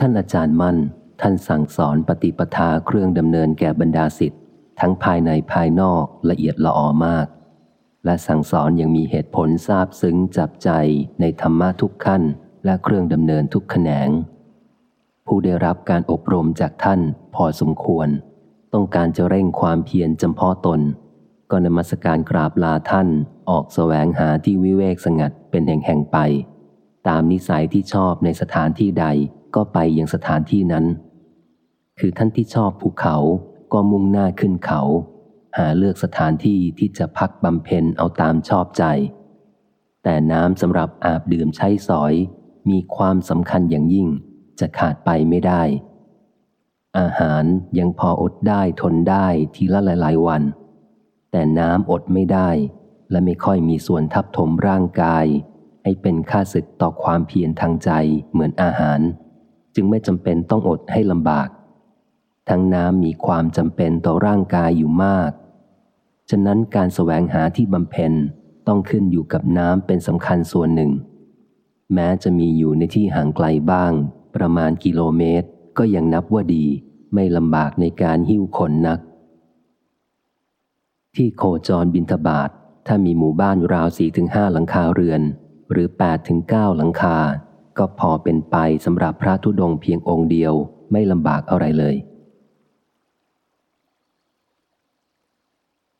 ท่านอาจารย์มั่น ท่านสั่งสอนปฏิปทาเครื่องดำเนินแก่บรรดาสิทธิ์ทั้งภายในภายนอกละเอียดละออมาก และสั่งสอนยังมีเหตุผลทราบซึ้งจับใจในธรรมะทุกขั้น และเครื่องดำเนินทุกแขนง ผู้ได้รับการอบรมจากท่านพอสมควร ต้องการจะเร่งความเพียรจำเพาะตน ก็นมัสการกราบลาท่านออกแสวงหาที่วิเวกสงัดเป็นแห่งๆไป ตามนิสัยที่ชอบในสถานที่ใด ก็ไปยังสถานที่นั้น คือท่านที่ชอบภูเขาก็มุ่งหน้าขึ้นเขา หาเลือกสถานที่ที่จะพักบำเพ็ญเอาตามชอบใจ แต่น้ำสำหรับอาบดื่มใช้สอย มีความสำคัญอย่างยิ่ง จะขาดไปไม่ได้ อาหารยังพออดได้ทนได้ทีละหลาย ๆ วัน แต่น้ำอดไม่ได้ และไม่ค่อยมีส่วนทับถมร่างกาย ให้เป็นค่าศึกต่อความเพียรทางใจเหมือนอาหาร จึงไม่จำเป็นต้องอดให้ลำบาก ทั้งน้ำมีความจำเป็นต่อร่างกายอยู่มาก ฉะนั้นการแสวงหาที่บำเพ็ญต้องขึ้นอยู่กับน้ำเป็นสำคัญส่วนหนึ่ง แม้จะมีอยู่ในที่ห่างไกลบ้าง ประมาณกิโลเมตร ก็ยังนับว่าดีไม่ลำบากในการหิ้วคนนัก ที่โคจรบินทบาทถ้ามีหมู่บ้านราวสี่ถึงห้าหลังคาเรือน หรือแปดถึงเก้าหลังคา ก็พอเป็นไปสำหรับพระธุดงเพียงองค์เดียวไม่ลำบากอะไรเลย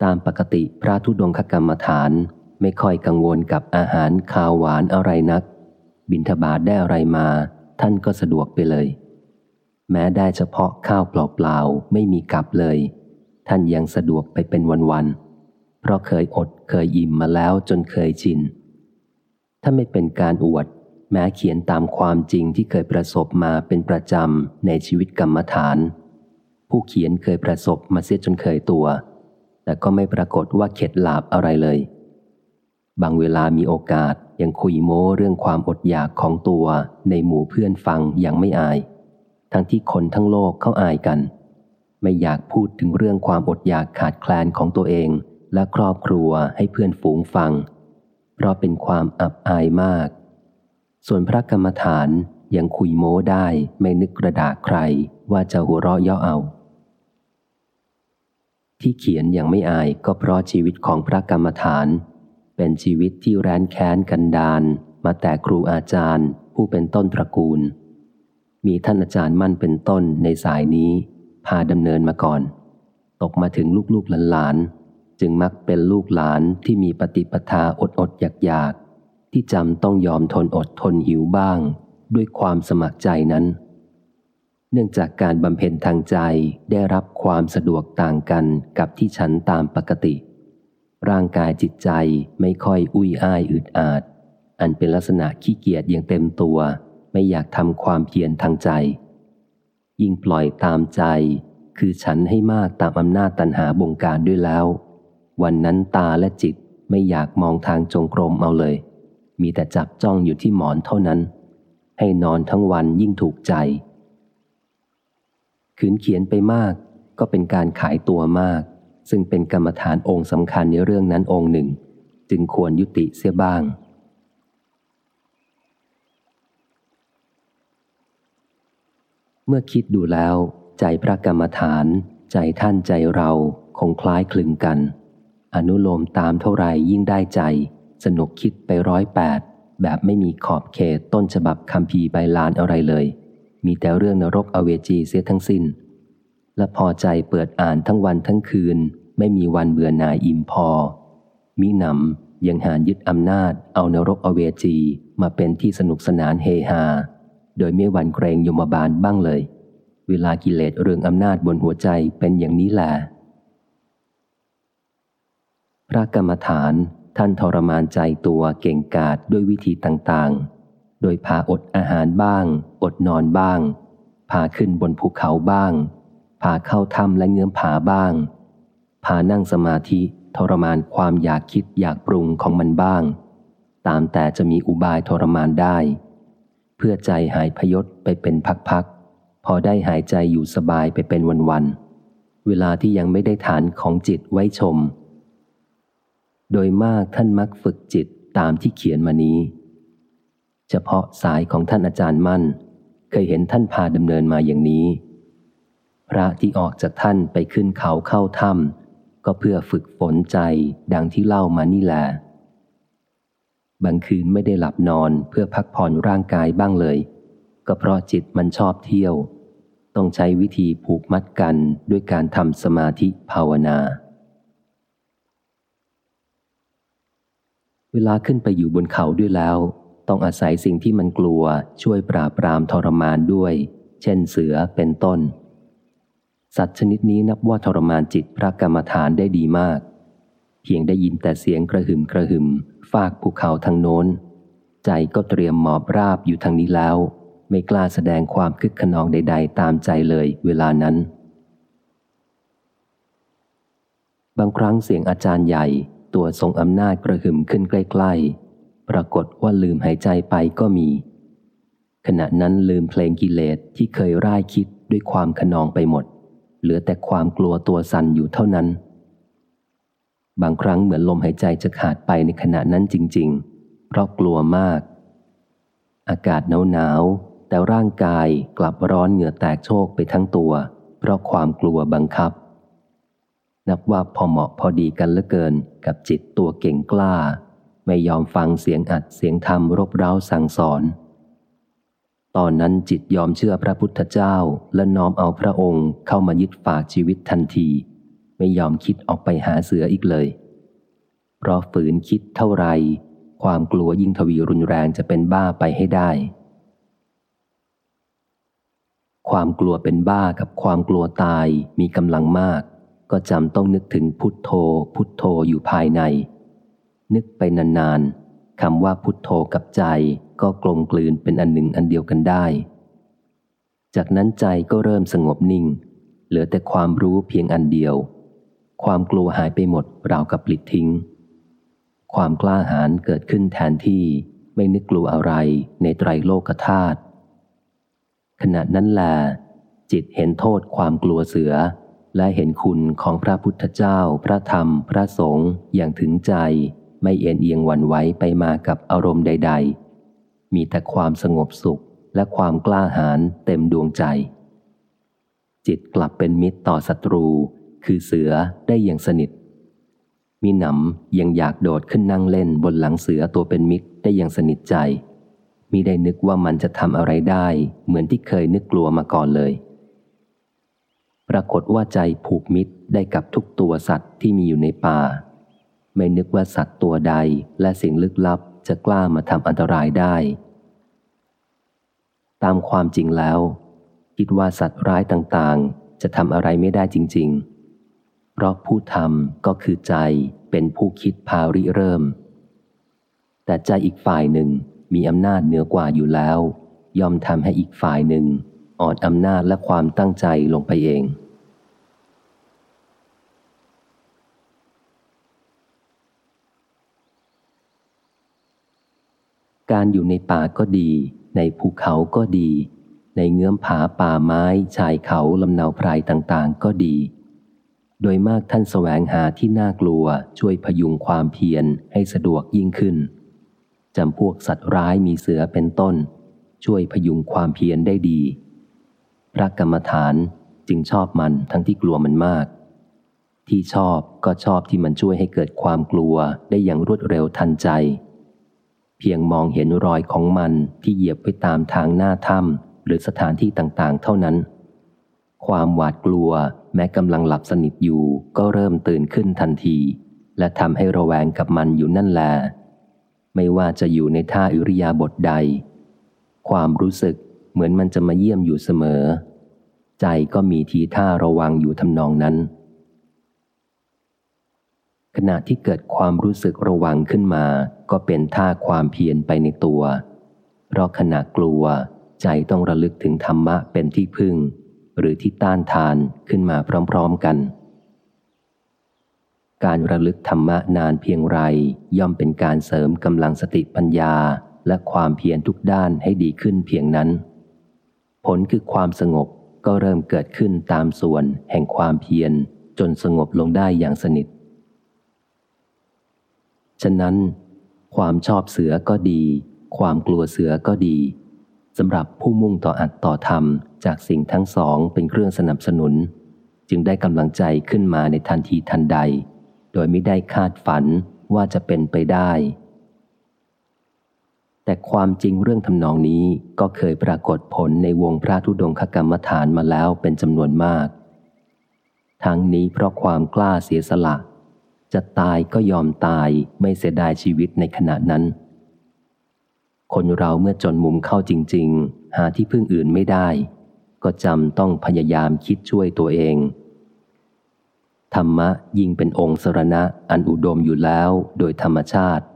ตามปกติพระธุดงคกรรมฐานไม่ค่อยกังวลกับอาหารคาวหวานอะไรนัก บินทบาทได้อะไรมา ท่านก็สะดวกไปเลย แม้ได้เฉพาะข้าวเปล่าๆไม่มีกับเลย ท่านยังสะดวกไปเป็นวันๆเพราะเคยอดเคยอิ่มมาแล้วจนเคยชินถ้าไม่เป็นการอวด แม้เขียนตามความจริงที่เคยประสบมาเป็นประจำในชีวิตกรรมฐาน ผู้เขียนเคยประสบมาเสียจนเคยตัว แต่ก็ไม่ปรากฏว่าเข็ดหลาบอะไรเลย บางเวลามีโอกาสยังคุยโม้เรื่องความอดอยากของตัวในหมู่เพื่อนฟังยังไม่อาย ทั้งที่คนทั้งโลกเขาอายกัน ไม่อยากพูดถึงเรื่องความอดอยากขาดแคลนของตัวเองและครอบครัวให้เพื่อนฝูงฟัง เพราะเป็นความอับอายมาก ส่วนพระกรรมฐานยังคุยโม้ได้ไม่นึกกระดาษใครว่าจะหัวเราะย่อเอา ที่เขียนอย่างไม่อายก็เพราะชีวิตของพระกรรมฐาน เป็นชีวิตที่แร้นแค้นกันดานมาแต่ครูอาจารย์ ผู้เป็นต้นตระกูล มีท่านอาจารย์มั่นเป็นต้นในสายนี้ พาดำเนินมาก่อน ตกมาถึงลูกๆหลานๆจึงมักเป็นลูกหลานที่มีปฏิปทาอดอดอยากอยาก ที่จำต้องยอมทนอดทนหิวบ้าง ด้วยความสมัครใจนั้น เนื่องจากการบำเพ็ญทางใจได้รับความสะดวกต่างกันกับที่ฉันตามปกติ ร่างกายจิตใจไม่ค่อยอุ้ยอ้ายอึดอาด อันเป็นลักษณะขี้เกียจอย่างเต็มตัว ไม่อยากทำความเพียรทางใจ ยิ่งปล่อยตามใจ คือฉันให้มากตามอำนาจตันหาบงการด้วยแล้ว วันนั้นตาและจิตไม่อยากมองทางจงกรมเอาเลย มีแต่จับจ้องอยู่ที่หมอนเท่านั้น ให้นอนทั้งวันยิ่งถูกใจ ขืนเขียนไปมากก็เป็นการขายตัวมาก ซึ่งเป็นกรรมฐานองค์สำคัญในเรื่องนั้นองค์หนึ่ง จึงควรยุติเสียบ้าง เมื่อคิดดูแล้ว ใจพระกรรมฐาน ใจท่านใจเราคงคล้ายคลึงกัน อนุโลมตามเท่าไรยิ่งได้ใจ สนุกคิดไปร้อยแปดแบบไม่มีขอบเขตต้นฉบับคำพีใบลานอะไรเลย มีแต่เรื่องนรกอเวจีเสียทั้งสิน้น และพอใจเปิดอ่านทั้งวันทั้งคืน ไม่มีวันเบื่อหน่ายอิ่มพอ มิหนำยังหานยึดอำนาจเอานรกอเวจีมาเป็นที่สนุกสนานเฮฮา โดยไม่หวั่นเกรงยมบาลบ้างเลย เวลากิเลสเรื่องอำนาจบนหัวใจเป็นอย่างนี้แหละพระกรรมฐาน ท่านทรมานใจตัวเก่งกาจด้วยวิธีต่างๆ โดยพาอดอาหารบ้าง อดนอนบ้าง พาขึ้นบนภูเขาบ้าง พาเข้าถ้ำและเงื้อมผาบ้าง พานั่งสมาธิทรมานความอยากคิดอยากปรุงของมันบ้าง ตามแต่จะมีอุบายทรมานได้ เพื่อใจหายพยศไปเป็นพักๆ พอได้หายใจอยู่สบายไปเป็นวันๆ เวลาที่ยังไม่ได้ฐานของจิตไว้ชม โดยมากท่านมักฝึกจิตตามที่เขียนมานี้ เฉพาะสายของท่านอาจารย์มั่น เคยเห็นท่านพาดำเนินมาอย่างนี้ พระที่ออกจากท่านไปขึ้นเขาเข้าถ้ำก็เพื่อฝึกฝนใจดังที่เล่ามานี่แหละบางคืนไม่ได้หลับนอนเพื่อพักผ่อนร่างกายบ้างเลย ก็เพราะจิตมันชอบเที่ยว ต้องใช้วิธีผูกมัดกันด้วยการทำสมาธิภาวนา เวลาขึ้นไปอยู่บนเขาด้วยแล้ว ต้องอาศัยสิ่งที่มันกลัวช่วยปราบปรามทรมานด้วย เช่นเสือเป็นต้น สัตว์ชนิดนี้นับว่าทรมานจิตพระกรรมฐานได้ดีมาก เพียงได้ยินแต่เสียงกระหึ่มกระหึ่มฟากภูเขาทางโน้น ใจก็เตรียมหมอบราบอยู่ทางนี้แล้ว ไม่กล้าแสดงความคึกขนองใด ๆ ตามใจเลยเวลานั้น บางครั้งเสียงอาจารย์ใหญ่ ตัวทรงอำนาจกระหึ่มขึ้นใกล้ๆ ปรากฏว่าลืมหายใจไปก็มี ขณะนั้นลืมเพลงกิเลสที่เคยร่ายคิดด้วยความขนองไปหมด เหลือแต่ความกลัวตัวสั่นอยู่เท่านั้น บางครั้งเหมือนลมหายใจจะขาดไปในขณะนั้นจริง ๆ เพราะกลัวมาก อากาศหนาวๆแต่ร่างกายกลับร้อนเหงื่อแตกโชกไปทั้งตัว เพราะความกลัวบังคับ นับว่าพอเหมาะพอดีกันเหลือเกินกับจิตตัวเก่งกล้า ไม่ยอมฟังเสียงอัดเสียงธรรมรบเร้าสั่งสอน ตอนนั้นจิตยอมเชื่อพระพุทธเจ้าและน้อมเอาพระองค์เข้ามายึดฝากชีวิตทันที ไม่ยอมคิดออกไปหาเสืออีกเลย เพราะฝืนคิดเท่าไร ความกลัวยิ่งทวีรุนแรงจะเป็นบ้าไปให้ได้ ความกลัวเป็นบ้ากับความกลัวตายมีกำลังมาก ก็จำต้องนึกถึงพุทโธ พุทโธอยู่ภายใน นึกไปนานๆคำว่าพุทโธกับใจก็กลมกลืนเป็นอันหนึ่งอันเดียวกันได้ จากนั้นใจก็เริ่มสงบนิ่ง เหลือแต่ความรู้เพียงอันเดียว ความกลัวหายไปหมดราวกับปลิดทิ้ง ความกล้าหาญเกิดขึ้นแทนที่ไม่นึกกลัวอะไรในไตรโลกธาตุขณะนั้นแหละจิตเห็นโทษความกลัวเสือ และเห็นคุณของพระพุทธเจ้า พระธรรม พระสงฆ์อย่างถึงใจ ไม่เอ็นเอียงวันไหวไปมากับอารมณ์ใด ๆ มีแต่ความสงบสุขและความกล้าหาญเต็มดวงใจ จิตกลับเป็นมิตรต่อศัตรู คือเสือได้อย่างสนิท มีหนำยังอยากโดดขึ้นนั่งเล่นบนหลังเสือตัวเป็นมิตรได้อย่างสนิทใจมิได้นึกว่ามันจะทำอะไรได้ เหมือนที่เคยนึกกลัวมาก่อนเลย ปรากฏว่าใจผูกมิตรได้กับทุกตัวสัตว์ที่มีอยู่ในป่า ไม่นึกว่าสัตว์ตัวใดและสิ่งลึกลับจะกล้ามาทำอันตรายได้ ตามความจริงแล้ว คิดว่าสัตว์ร้ายต่างๆ จะทำอะไรไม่ได้จริง ๆ เพราะผู้ทำก็คือใจเป็นผู้คิดพาริเริ่ม แต่ใจอีกฝ่ายหนึ่งมีอำนาจเหนือกว่าอยู่แล้ว ยอมทำให้อีกฝ่ายหนึ่ง อ่อนอำนาจและความตั้งใจลงไปเอง การอยู่ในป่าก็ดี ในภูเขาก็ดี ในเงื้อมผาป่าไม้ชายเขาลำนาวไพรต่างๆ ก็ดี โดยมากท่านแสวงหาที่น่ากลัวช่วยพยุงความเพียรให้สะดวกยิ่งขึ้นจำพวกสัตว์ร้ายมีเสือเป็นต้น ช่วยพยุงความเพียรได้ดี ระกกรรมฐานจึงชอบมันทั้งที่กลัวมันมาก ที่ชอบก็ชอบที่มันช่วยให้เกิดความกลัวได้อย่างรวดเร็วทันใจ เพียงมองเห็นรอยของมันที่เหยียบไปตามทางหน้าถ้ำหรือสถานที่ต่างๆ เท่านั้น ความหวาดกลัวแม้กำลังหลับสนิทอยู่ก็เริ่มตื่นขึ้นทันที และทำให้ระแวงกับมันอยู่นั่นแหละไม่ว่าจะอยู่ในท่าอิริยาบถใด ความรู้สึก เหมือนมันจะมาเยี่ยมอยู่เสมอ ใจก็มีทีท่าระวังอยู่ทำนองนั้น ขณะที่เกิดความรู้สึกระวังขึ้นมา ก็เป็นท่าความเพียรไปในตัว เพราะขณะกลัวใจต้องระลึกถึงธรรมะเป็นที่พึ่ง หรือที่ต้านทานขึ้นมาพร้อมๆกัน การระลึกธรรมะนานเพียงไรย่อมเป็นการเสริมกำลังสติปัญญาและความเพียรทุกด้านให้ดีขึ้นเพียงนั้น ผลคือความสงบก็เริ่มเกิดขึ้นตามส่วนแห่งความเพียรจนสงบลงได้อย่างสนิท ฉะนั้น ความชอบเสือก็ดี ความกลัวเสือก็ดีสำหรับผู้มุ่งต่ออัดต่อธรรมจากสิ่งทั้งสองเป็นเครื่องสนับสนุน จึงได้กำลังใจขึ้นมาในทันทีทันใด โดยไม่ได้คาดฝันว่าจะเป็นไปได้ แต่ความจริงเรื่องทำนองนี้ก็เคยปรากฏผลในวงพระธุดงคกรรมฐานมาแล้วเป็นจำนวนมาก ทั้งนี้เพราะความกล้าเสียสละ จะตายก็ยอมตายไม่เสียดายชีวิตในขณะนั้น คนเราเมื่อจนมุมเข้าจริง ๆ หาที่พึ่งอื่นไม่ได้ ก็จำต้องพยายามคิดช่วยตัวเอง ธรรมะยิ่งเป็นองค์สรณะอันอุดมอยู่แล้วโดยธรรมชาติ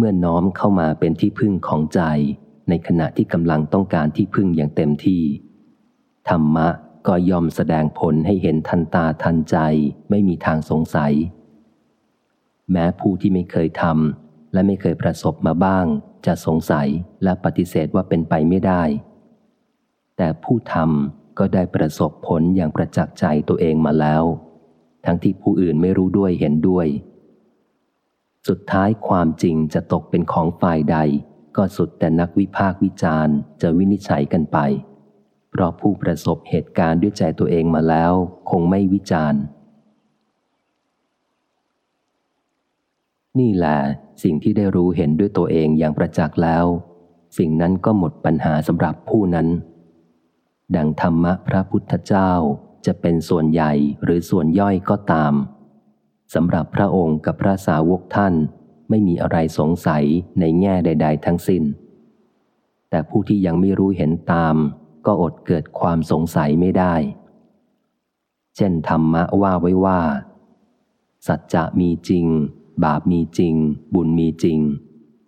เมื่อน้อมเข้ามาเป็นที่พึ่งของใจ ในขณะที่กำลังต้องการที่พึ่งอย่างเต็มที่ ธรรมะก็ยอมแสดงผลให้เห็นทันตาทันใจไม่มีทางสงสัย แม้ผู้ที่ไม่เคยทำและไม่เคยประสบมาบ้าง จะสงสัยและปฏิเสธว่าเป็นไปไม่ได้ แต่ผู้ทำก็ได้ประสบผลอย่างประจักษ์ใจตัวเองมาแล้ว ทั้งที่ผู้อื่นไม่รู้ด้วยเห็นด้วย สุดท้ายความจริงจะตกเป็นของฝ่ายใด ก็สุดแต่นักวิพากษ์วิจารณ์จะวินิจฉัยกันไป เพราะผู้ประสบเหตุการณ์ด้วยใจตัวเองมาแล้ว คงไม่วิจารณ์ นี่แหละสิ่งที่ได้รู้เห็นด้วยตัวเองอย่างประจักษ์แล้ว สิ่งนั้นก็หมดปัญหาสำหรับผู้นั้น ดังธรรมะพระพุทธเจ้าจะเป็นส่วนใหญ่หรือส่วนย่อยก็ตาม สำหรับพระองค์กับพระสาวกท่านไม่มีอะไรสงสัยในแง่ใด ๆ ทั้งสิน้น แต่ผู้ที่ยังไม่รู้เห็นตาม ก็อดเกิดความสงสัยไม่ได้ เช่นธรรมะว่าไว้ว่า สัจจะมีจริง บาปมีจริง บุญมีจริง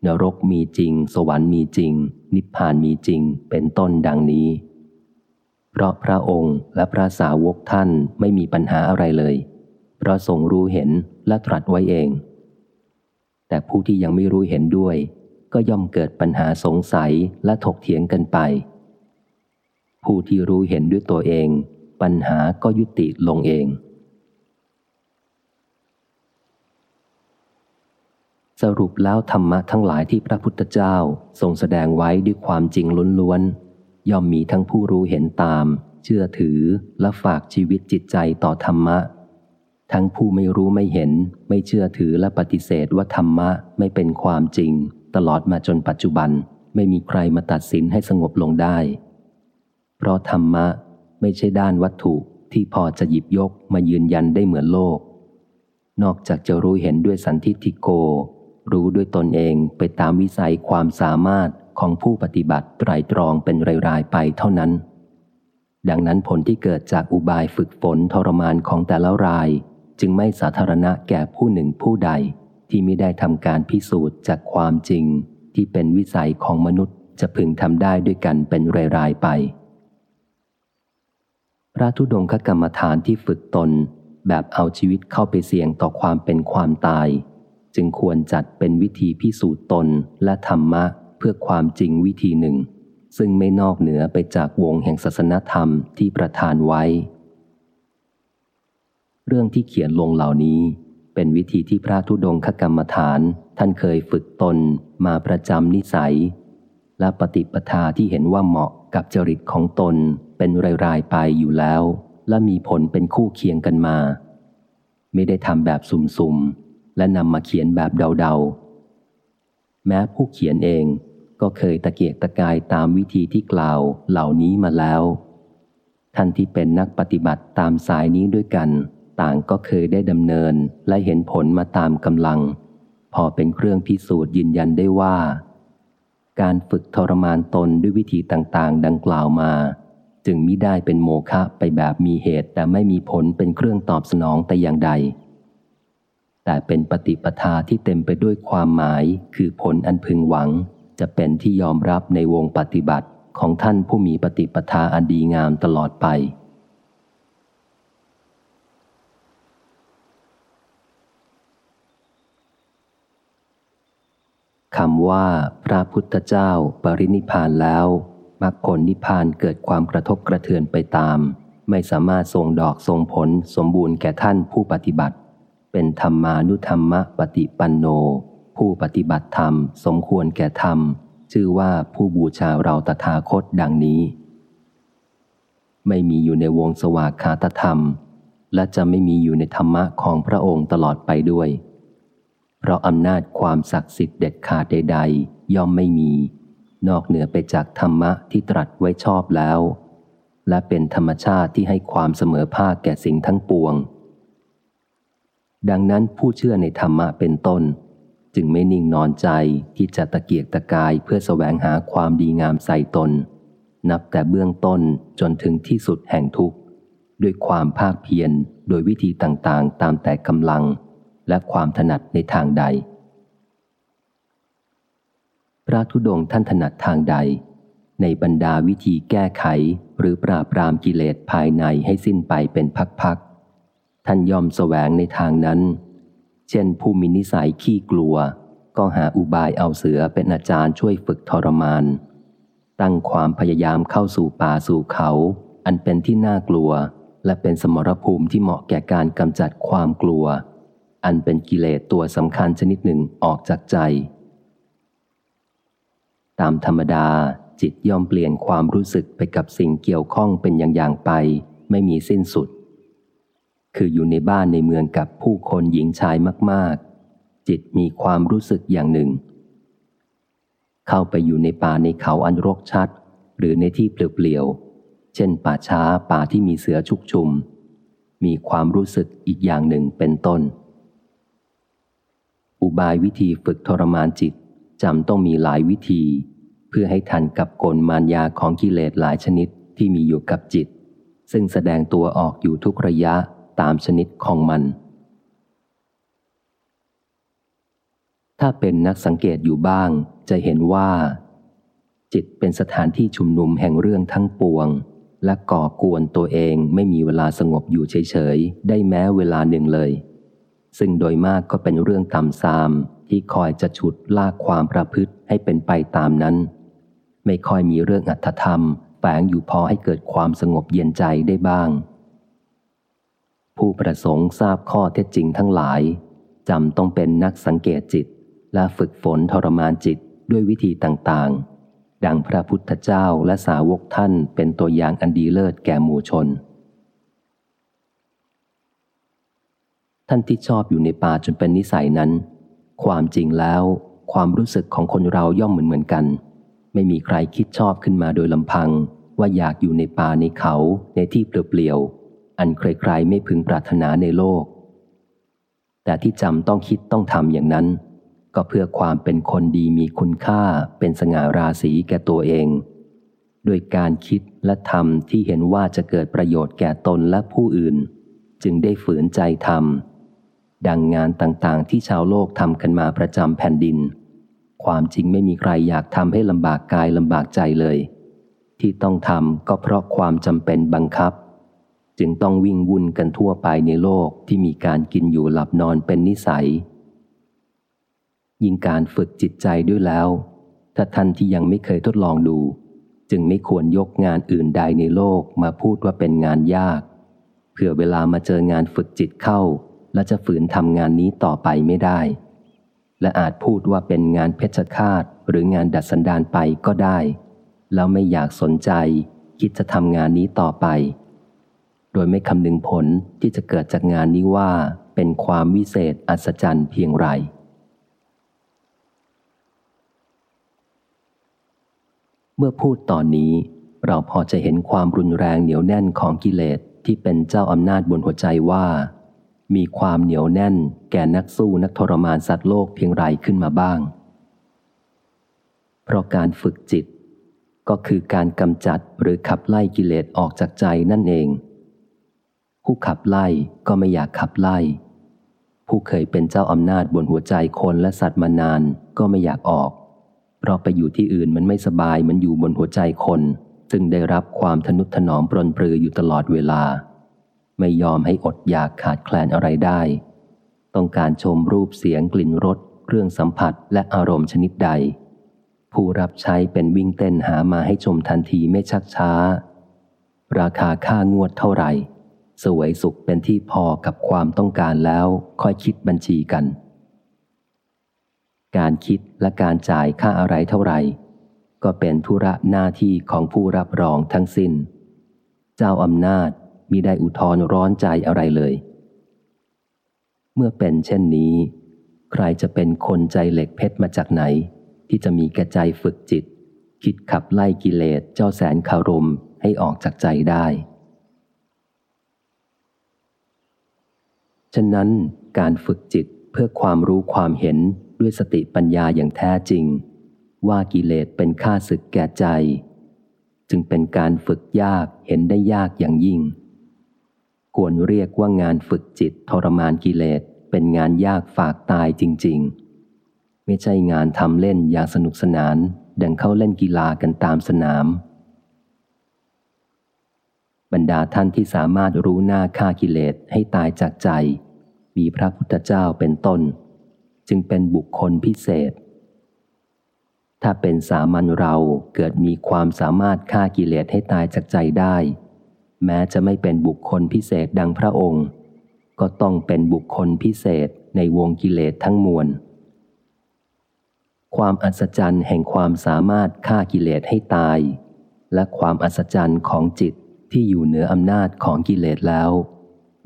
นรกมีจริง สวรรค์มีจริง นิพพานมีจริงเป็นต้นดังนี้ เพราะพระองค์และพระสาวกท่านไม่มีปัญหาอะไรเลย เพราะทรงรู้เห็นและตรัสไว้เอง แต่ผู้ที่ยังไม่รู้เห็นด้วย ก็ย่อมเกิดปัญหาสงสัยและถกเถียงกันไป ผู้ที่รู้เห็นด้วยตัวเอง ปัญหาก็ยุติลงเอง สรุปแล้วธรรมะทั้งหลายที่พระพุทธเจ้าทรงแสดงไว้ด้วยความจริงล้วนๆย่อมมีทั้งผู้รู้เห็นตาม เชื่อถือและฝากชีวิตจิตใจต่อธรรมะ ทั้งผู้ไม่รู้ไม่เห็น ไม่เชื่อถือและปฏิเสธว่าธรรมะไม่เป็นความจริง ตลอดมาจนปัจจุบันไม่มีใครมาตัดสินให้สงบลงได้ เพราะธรรมะไม่ใช่ด้านวัตถุที่พอจะหยิบยกมายืนยันได้เหมือนโลก นอกจากจะรู้เห็นด้วยสันทิทิโก รู้ด้วยตนเองไปตามวิสัยความสามารถของผู้ปฏิบัติไตรตรองเป็นรายๆไปเท่านั้น ดังนั้นผลที่เกิดจากอุบายฝึกฝนทรมานของแต่ละราย จึงไม่สาธารณะแก่ผู้หนึ่งผู้ใดที่ไม่ได้ทำการพิสูจน์จากความจริง ที่เป็นวิสัยของมนุษย์จะพึงทำได้ด้วยกันเป็นรายๆไป พระธุดงคกรรมฐานที่ฝึกตนแบบเอาชีวิตเข้าไปเสี่ยงต่อความเป็นความตาย จึงควรจัดเป็นวิธีพิสูจน์ตนและธรรมะเพื่อความจริงวิธีหนึ่ง ซึ่งไม่นอกเหนือไปจากวงแห่งศาสนธรรมที่ประทานไว้ เรื่องที่เขียนลงเหล่านี้ เป็นวิธีที่พระธุดงคกรรมฐาน ท่านเคยฝึกตนมาประจำนิสัย และปฏิปทาที่เห็นว่าเหมาะกับจริตของตนเป็นรายๆไปอยู่แล้ว และมีผลเป็นคู่เคียงกันมา ไม่ได้ทำแบบสุ่มๆ และนำมาเขียนแบบเดาๆ แม้ผู้เขียนเองก็เคยตะเกียกตะกายตามวิธีที่กล่าวเหล่านี้มาแล้ว ท่านที่เป็นนักปฏิบัติตามสายนี้ด้วยกัน ต่างก็เคยได้ดำเนินและเห็นผลมาตามกำลัง พอเป็นเครื่องพิสูจน์ยืนยันได้ว่า การฝึกทรมานตนด้วยวิธีต่างๆ ดังกล่าวมา จึงมิได้เป็นโมฆะไปแบบมีเหตุแต่ไม่มีผลเป็นเครื่องตอบสนองแต่อย่างใด แต่เป็นปฏิปทาที่เต็มไปด้วยความหมายคือผลอันพึงหวัง จะเป็นที่ยอมรับในวงปฏิบัติของท่านผู้มีปฏิปทาอันดีงามตลอดไป คำว่าพระพุทธเจ้าปรินิพานแล้วมรรคผลนิพานเกิดความกระทบกระเทือนไปตาม ไม่สามารถส่งดอกส่งผลสมบูรณ์แก่ท่านผู้ปฏิบัติ เป็นธรรมานุธรรมะปฏิปันโน ผู้ปฏิบัติธรรม สมควรแก่ธรรม ชื่อว่าผู้บูชาเราตถาคตดังนี้ ไม่มีอยู่ในวงสวากขาตธรรม และจะไม่มีอยู่ในธรรมะของพระองค์ตลอดไปด้วย เพราะอำนาจความศักดิ์สิทธิ์เด็ดขาดใด ๆ ย่อมไม่มี นอกเหนือไปจากธรรมะที่ตรัสไว้ชอบแล้ว และเป็นธรรมชาติที่ให้ความเสมอภาคแก่สิ่งทั้งปวง ดังนั้นผู้เชื่อในธรรมะเป็นต้น จึงไม่นิ่งนอนใจที่จะตะเกียกตะกายเพื่อแสวงหาความดีงามใส่ตน นับแต่เบื้องต้นจนถึงที่สุดแห่งทุกข์ ด้วยความภาคเพียรโดยวิธีต่างๆ ตามแต่กำลัง และความถนัดในทางใด พระธุดงค์ท่านถนัดทางใด ในบรรดาวิธีแก้ไขหรือปราบปรามกิเลสภายในให้สิ้นไปเป็นพักๆ ท่านยอมแสวงในทางนั้น เช่นผู้มีนิสัยขี้กลัว ก็หาอุบายเอาเสือเป็นอาจารย์ช่วยฝึกทรมาน ตั้งความพยายามเข้าสู่ป่าสู่เขา อันเป็นที่น่ากลัวและเป็นสมรภูมิที่เหมาะแก่การกำจัดความกลัว อันเป็นกิเลสตัวสำคัญชนิดหนึ่งออกจากใจ ตามธรรมดาจิตย่อมเปลี่ยนความรู้สึกไปกับสิ่งเกี่ยวข้องเป็นอย่างๆไป ไม่มีสิ้นสุด คืออยู่ในบ้านในเมืองกับผู้คนหญิงชายมาก ๆ จิตมีความรู้สึกอย่างหนึ่ง เข้าไปอยู่ในป่าในเขาอันรกชัด หรือในที่เปลี่ยวๆเช่น ป่าช้าป่าที่มีเสือชุกชุม มีความรู้สึกอีกอย่างหนึ่งเป็นต้น อุบายวิธีฝึกทรมานจิตจำต้องมีหลายวิธี เพื่อให้ทันกับกลมารยาของกิเลสหลายชนิดที่มีอยู่กับจิต ซึ่งแสดงตัวออกอยู่ทุกระยะตามชนิดของมัน ถ้าเป็นนักสังเกตอยู่บ้าง จะเห็นว่า จิตเป็นสถานที่ชุมนุมแห่งเรื่องทั้งปวง และก่อกวนตัวเองไม่มีเวลาสงบอยู่เฉยๆได้แม้เวลาหนึ่งเลย ซึ่งโดยมากก็เป็นเรื่องต่ำซามที่คอยจะฉุดลากความประพฤติให้เป็นไปตามนั้น ไม่ค่อยมีเรื่องอัตธรรมแฝงอยู่พอให้เกิดความสงบเย็นใจได้บ้าง ผู้ประสงค์ทราบข้อเท็จจริงทั้งหลายจำต้องเป็นนักสังเกตจิต และฝึกฝนทรมานจิตด้วยวิธีต่างๆ ดังพระพุทธเจ้าและสาวกท่านเป็นตัวอย่างอันดีเลิศแก่หมู่ชน ท่านที่ชอบอยู่ในป่าจนเป็นนิสัยนั้น ความจริงแล้ว ความรู้สึกของคนเราย่อมเหมือนเหมือนกัน ไม่มีใครคิดชอบขึ้นมาโดยลำพัง ว่าอยากอยู่ในป่าในเขาในที่เปลี่ยวๆอันใครๆไม่พึงปรารถนาในโลก แต่ที่จำต้องคิดต้องทำอย่างนั้น ก็เพื่อความเป็นคนดีมีคุณค่าเป็นสง่าราศีแก่ตัวเองโดยการคิดและทำที่เห็นว่าจะเกิดประโยชน์แก่ตนและผู้อื่น จึงได้ฝืนใจทำ ดังงานต่างๆ ที่ชาวโลกทำกันมาประจำแผ่นดิน ความจริงไม่มีใครอยากทำให้ลำบากกายลำบากใจเลย ที่ต้องทำก็เพราะความจำเป็นบังคับ จึงต้องวิ่งวุ่นกันทั่วไปในโลกที่มีการกินอยู่หลับนอนเป็นนิสัย ยิ่งการฝึกจิตใจด้วยแล้ว ถ้าท่านที่ยังไม่เคยทดลองดู จึงไม่ควรยกงานอื่นใดในโลกมาพูดว่าเป็นงานยากเผื่อเวลามาเจองานฝึกจิตเข้า และจะฝืนทำงานนี้ต่อไปไม่ได้ และอาจพูดว่าเป็นงานเพชฌฆาตหรืองานดัดสันดานไปก็ได้ แล้วไม่อยากสนใจ คิดจะทำงานนี้ต่อไป โดยไม่คำนึงผลที่จะเกิดจากงานนี้ว่าเป็นความวิเศษอัศจรรย์เพียงไรเมื่อพูดตอนนี้เราพอจะเห็นความรุนแรงเหนียวแน่นของกิเลสที่เป็นเจ้าอำนาจบนหัวใจว่า มีความเหนียวแน่น แก่นักสู้นักทรมานสัตว์โลกเพียงไรขึ้นมาบ้าง เพราะการฝึกจิต ก็คือการกำจัดหรือขับไล่กิเลสออกจากใจนั่นเอง ผู้ขับไล่ก็ไม่อยากขับไล่ ผู้เคยเป็นเจ้าอำนาจบนหัวใจคนและสัตว์มานานก็ไม่อยากออก เพราะไปอยู่ที่อื่นมันไม่สบายมันอยู่บนหัวใจคน ซึ่งได้รับความทนุถนอมปรนปรืออยู่ตลอดเวลา ไม่ยอมให้อดอยากขาดแคลนอะไรได้ ต้องการชมรูปเสียงกลิ่นรสเครื่องสัมผัสและอารมณ์ชนิดใด ผู้รับใช้เป็นวิ่งเต้นหามาให้ชมทันทีไม่ชักช้า ราคาค่างวดเท่าไหร่ สวยสุขเป็นที่พอกับความต้องการแล้วค่อยคิดบัญชีกัน การคิดและการจ่ายค่าอะไรเท่าไหร่ ก็เป็นธุระหน้าที่ของผู้รับรองทั้งสิน้น เจ้าอำนาจ มิได้อุทธรร้อนใจอะไรเลย เมื่อเป็นเช่นนี้ ใครจะเป็นคนใจเหล็กเพชรมาจากไหน ที่จะมีแก่ใจฝึกจิต คิดขับไล่กิเลสเจ้าแสนคารมให้ออกจากใจได้ ฉะนั้นการฝึกจิตเพื่อความรู้ความเห็นด้วยสติปัญญาอย่างแท้จริง ว่ากิเลสเป็นข้าศึกแก่ใจ จึงเป็นการฝึกยากเห็นได้ยากอย่างยิ่ง ควรเรียกว่างานฝึกจิตทรมานกิเลส เป็นงานยากฝากตายจริง ๆ ไม่ใช่งานทำเล่นอย่างสนุกสนาน ดังเข้าเล่นกีฬากันตามสนาม บรรดาท่านที่สามารถรู้หน้าฆ่ากิเลสให้ตายจากใจ มีพระพุทธเจ้าเป็นต้น จึงเป็นบุคคลพิเศษ ถ้าเป็นสามัญเราเกิดมีความสามารถฆ่ากิเลสให้ตายจากใจได้ แม้จะไม่เป็นบุคคลพิเศษดังพระองค์ ก็ต้องเป็นบุคคลพิเศษในวงกิเลสทั้งมวล ความอัศจรรย์แห่งความสามารถฆ่ากิเลสให้ตาย และความอัศจรรย์ของจิตที่อยู่เหนืออำนาจของกิเลสแล้ว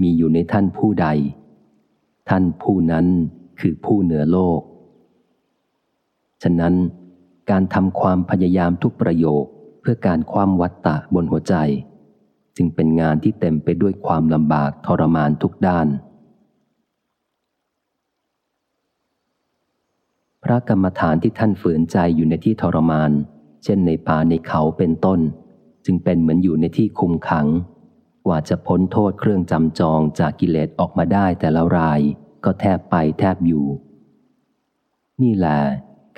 มีอยู่ในท่านผู้ใด ท่านผู้นั้นคือผู้เหนือโลก ฉะนั้นการทำความพยายามทุกประโยคเพื่อการความวัตตะบนหัวใจ จึงเป็นงานที่เต็มไปด้วยความลำบากทรมานทุกด้าน พระกรรมฐานที่ท่านฝืนใจอยู่ในที่ทรมาน เช่นในป่าในเขาเป็นต้น จึงเป็นเหมือนอยู่ในที่คุมขัง กว่าจะพ้นโทษเครื่องจำจองจากกิเลสออกมาได้แต่ละรายก็แทบไปแทบอยู่ นี่แหละ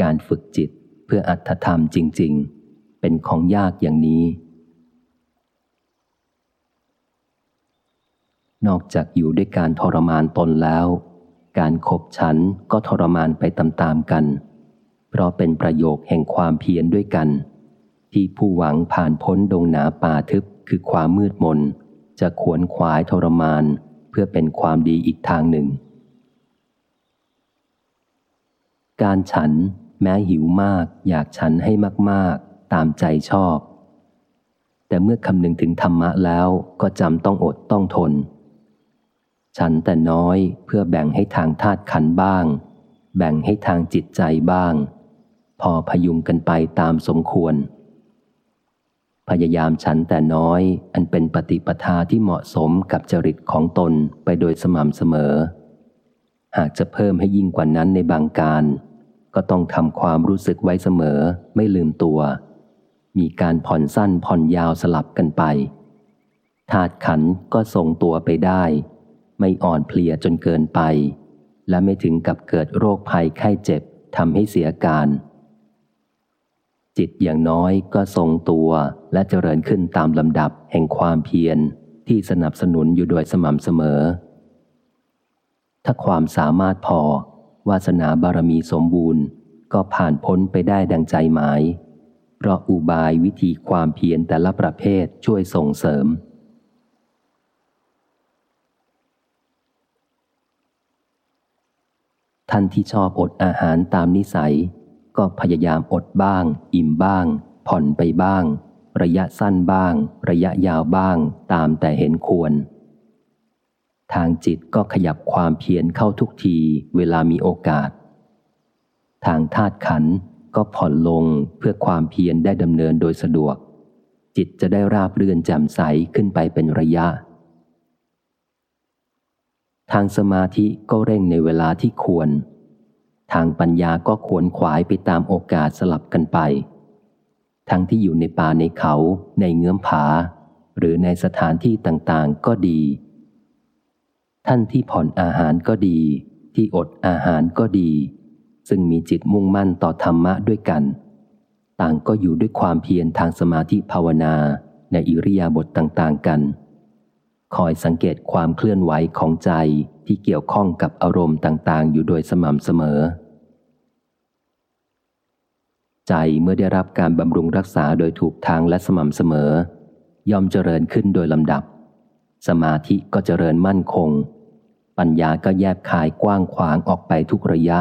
การฝึกจิตเพื่ออัตธรรมจริง ๆ เป็นของยากอย่างนี้ นอกจากอยู่ด้วยการทรมานตนแล้ว การขบฉันก็ทรมานไปตามๆกัน เพราะเป็นประโยคแห่งความเพียรด้วยกัน ที่ผู้หวังผ่านพ้นดงหนาป่าทึบคือความมืดมน จะขวนขวายทรมานเพื่อเป็นความดีอีกทางหนึ่ง การฉันแม้หิวมากอยากฉันให้มากๆ ตามใจชอบ แต่เมื่อคำนึงถึงธรรมะแล้วก็จำต้องอดต้องทน ฉันแต่น้อยเพื่อแบ่งให้ทางธาตุขันบ้าง แบ่งให้ทางจิตใจบ้าง พอพยุงกันไปตามสมควร พยายามฉันแต่น้อยอันเป็นปฏิปทาที่เหมาะสมกับจริตของตนไปโดยสม่ำเสมอ หากจะเพิ่มให้ยิ่งกว่านั้นในบางการ ก็ต้องทำความรู้สึกไว้เสมอไม่ลืมตัว มีการผ่อนสั้นผ่อนยาวสลับกันไปธาตุขันก็ทรงตัวไปได้ ไม่อ่อนเพลียจนเกินไป และไม่ถึงกับเกิดโรคภัยไข้เจ็บทำให้เสียการ จิตอย่างน้อยก็ทรงตัวและเจริญขึ้นตามลำดับแห่งความเพียรที่สนับสนุนอยู่โดยสม่ำเสมอ ถ้าความสามารถพอ วาสนาบารมีสมบูรณ์ ก็ผ่านพ้นไปได้ดังใจหมาย เพราะอุบายวิธีความเพียรแต่ละประเภทช่วยส่งเสริม ท่านที่ชอบอดอาหารตามนิสัย ก็พยายามอดบ้าง อิ่มบ้าง ผ่อนไปบ้าง ระยะสั้นบ้าง ระยะยาวบ้าง ตามแต่เห็นควร ทางจิตก็ขยับความเพียรเข้าทุกทีเวลามีโอกาส ทางธาตุขันก็ผ่อนลงเพื่อความเพียรได้ดำเนินโดยสะดวก จิตจะได้ราบเรื่อนแจ่มใสขึ้นไปเป็นระยะ ทางสมาธิก็เร่งในเวลาที่ควร ทางปัญญาก็ขวนขวายไปตามโอกาสสลับกันไป ทั้งที่อยู่ในป่าในเขา ในเงื้อมผา หรือในสถานที่ต่างๆก็ดี ท่านที่ผ่อนอาหารก็ดี ที่อดอาหารก็ดี ซึ่งมีจิตมุ่งมั่นต่อธรรมะด้วยกัน ต่างก็อยู่ด้วยความเพียรทางสมาธิภาวนาในอิริยาบถต่างๆกัน คอยสังเกตความเคลื่อนไหวของใจที่เกี่ยวข้องกับอารมณ์ต่าง ๆ อยู่โดยสม่ำเสมอ ใจเมื่อได้รับการบำรุงรักษาโดยถูกทางและสม่ำเสมอ ย่อมเจริญขึ้นโดยลำดับ สมาธิก็เจริญมั่นคง ปัญญาก็แยบคายกว้างขวางออกไปทุกระยะ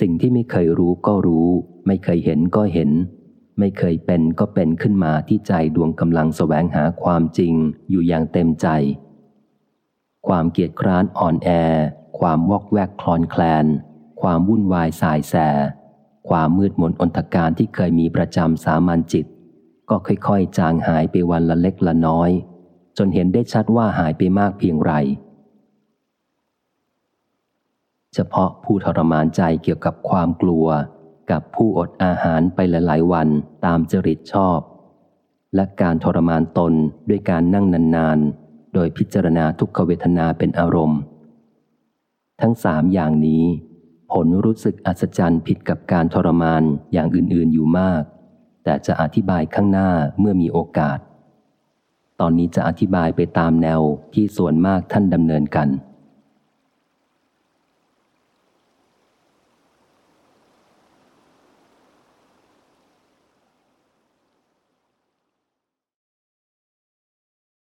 สิ่งที่ไม่เคยรู้ก็รู้ ไม่เคยเห็นก็เห็น ไม่เคยเป็นก็เป็นขึ้นมาที่ใจดวงกำลังสแสวงหาความจริงอยู่อย่างเต็มใจ ความเกียจคร้านอ่อนแอ ความวอกแวกคลอนแคลน ความวุ่นวายสายแส ความมืดมนอนตการที่เคยมีประจำสามัญจิต ก็ค่อยๆ จางหายไปวันละเล็กละน้อย จนเห็นได้ชัดว่าหายไปมากเพียงไร เฉพาะผู้ทรมานใจเกี่ยวกับความกลัว กับผู้อดอาหารไปหลายๆวันตามจริตชอบ และการทรมานตนด้วยการนั่งนานๆ โดยพิจารณาทุกขเวทนาเป็นอารมณ์ ทั้งสามอย่างนี้ ผลรู้สึกอัศจรรย์ผิดกับการทรมานอย่างอื่นๆอยู่มาก แต่จะอธิบายข้างหน้าเมื่อมีโอกาส ตอนนี้จะอธิบายไปตามแนวที่ส่วนมากท่านดำเนินกัน